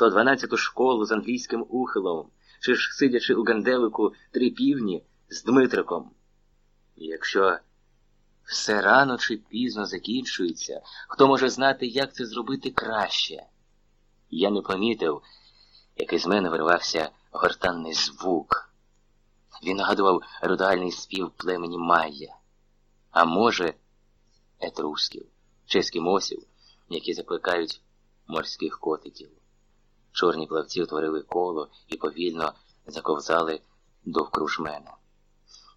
112-ту школу з англійським ухилом, чи ж сидячи у ганделику три півні з Дмитриком. І якщо все рано чи пізно закінчується, хто може знати, як це зробити краще? Я не помітив, як із мене вирвався гортанний звук. Він нагадував рудальний спів племені Майя, а може, етрусків, чи ескімосів, які закликають морських котиків. Чорні плавці утворили коло і повільно заковзали довкруж мене.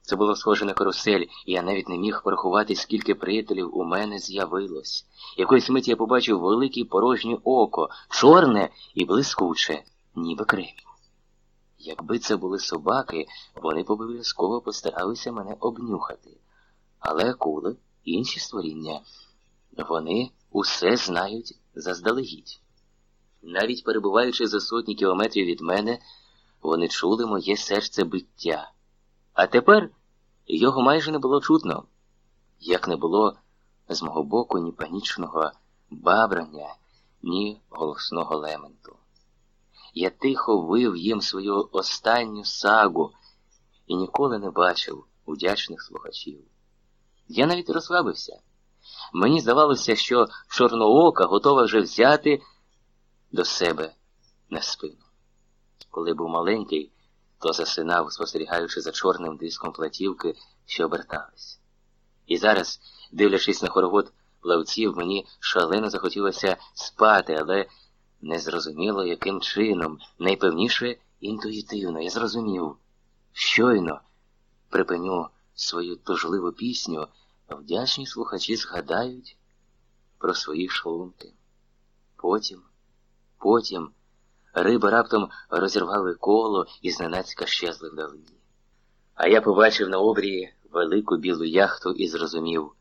Це було схоже на карусель, і я навіть не міг порахувати, скільки приятелів у мене з'явилось. Якоїсь миті я побачив велике порожнє око, чорне і блискуче, ніби кремінь. Якби це були собаки, вони б обов'язково постаралися мене обнюхати. Але акули, інші створіння, вони усе знають заздалегідь. Навіть перебуваючи за сотні кілометрів від мене, вони чули моє серце биття. А тепер його майже не було чутно, як не було з мого боку ні панічного бабрання, ні голосного лементу. Я тихо вив їм свою останню сагу і ніколи не бачив удячних слухачів. Я навіть розслабився. Мені здавалося, що Чорноока готова вже взяти до себе на спину. Коли був маленький, то засинав, спостерігаючи за чорним диском платівки, що обертались. І зараз, дивлячись на хоровод плавців, мені шалено захотілося спати, але незрозуміло, яким чином, найпевніше інтуїтивно, я зрозумів. Щойно припиню свою тужливу пісню, вдячні слухачі згадають про свої шлунки. Потім, потім. Риби раптом розірвали коло і зненацька щезли вдалині. А я побачив на обрії велику білу яхту і зрозумів,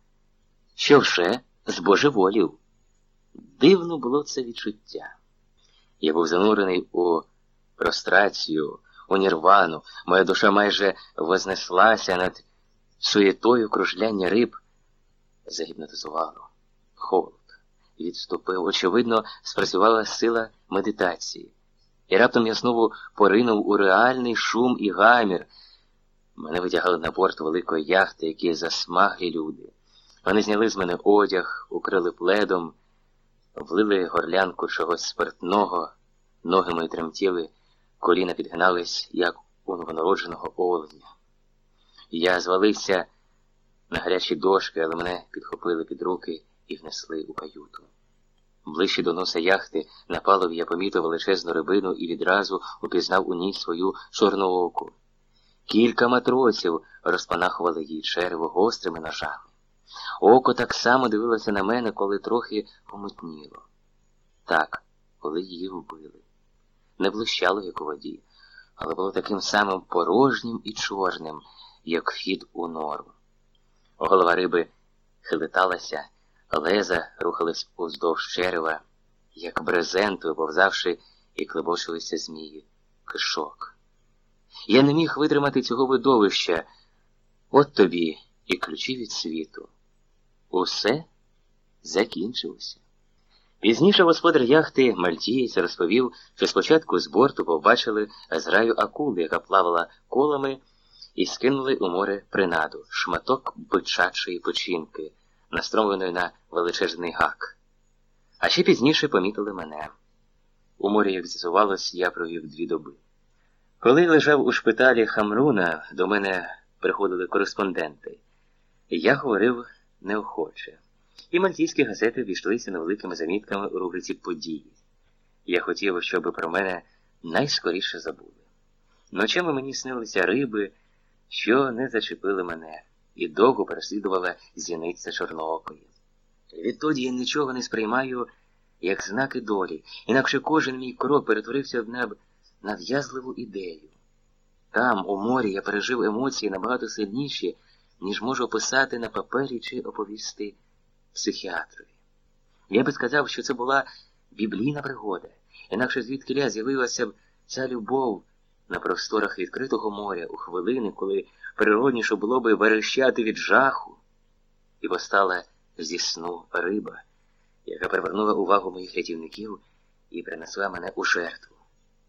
що вже збожеволів. Дивно було це відчуття. Я був занурений у прострацію, у нірвану, моя душа майже вознеслася над суєтою кружляння риб, загіпнотизувало. Холод відступив. Очевидно, спрацювала сила медитації. І раптом я знову поринув у реальний шум і гамір. Мене витягали на борт великої яхти, які засмаглі люди. Вони зняли з мене одяг, укрили пледом, влили горлянку чогось спиртного, ноги мої тремтіли, коліна підгинались, як у новонародженого оленя. Я звалився на гарячі дошки, але мене підхопили під руки і внесли у каюту. Ближче до носа яхти на палубі я помітив величезну рибину і відразу упізнав у ній свою чорну оку. Кілька матросів розпанахували їй черево гострими ножами. Око так само дивилося на мене, коли трохи помутніло. Так, коли її вбили. Не блищало, як у воді, але було таким самим порожнім і чорним, як вхід у нору. Голова риби хилиталася. Леза рухались уздовж черева, як брезентою, повзавши і клебочилися змії, кишок. Я не міг витримати цього видовища. От тобі і ключі від світу. Усе закінчилося. Пізніше господар яхти Мальтієць розповів, що спочатку з борту побачили зграю акули, яка плавала колами, і скинули у море принаду, шматок бичачої печінки настромленою на величезний гак. А ще пізніше помітили мене. У морі, як з'ясувалось, я провів дві доби. Коли лежав у шпиталі Хамруна, до мене приходили кореспонденти. Я говорив неохоче. І мальтійські газети війшлися невеликими замітками у рубриці події. Я хотів, щоб про мене найскоріше забули. Ночами мені снилися риби, що не зачепили мене і довго переслідувала зіниця Чорноокої. Відтоді я нічого не сприймаю, як знаки долі, інакше кожен мій крок перетворився в неб нав'язливу ідею. Там, у морі, я пережив емоції набагато сильніші, ніж можу описати на папері чи оповісти психіатрові. Я би сказав, що це була біблійна пригода, інакше звідки з'явилася б ця любов на просторах відкритого моря у хвилини, коли природніше було би верещати від жаху, і постала зі сну риба, яка привернула увагу моїх рятівників. і принесла мене у жертву.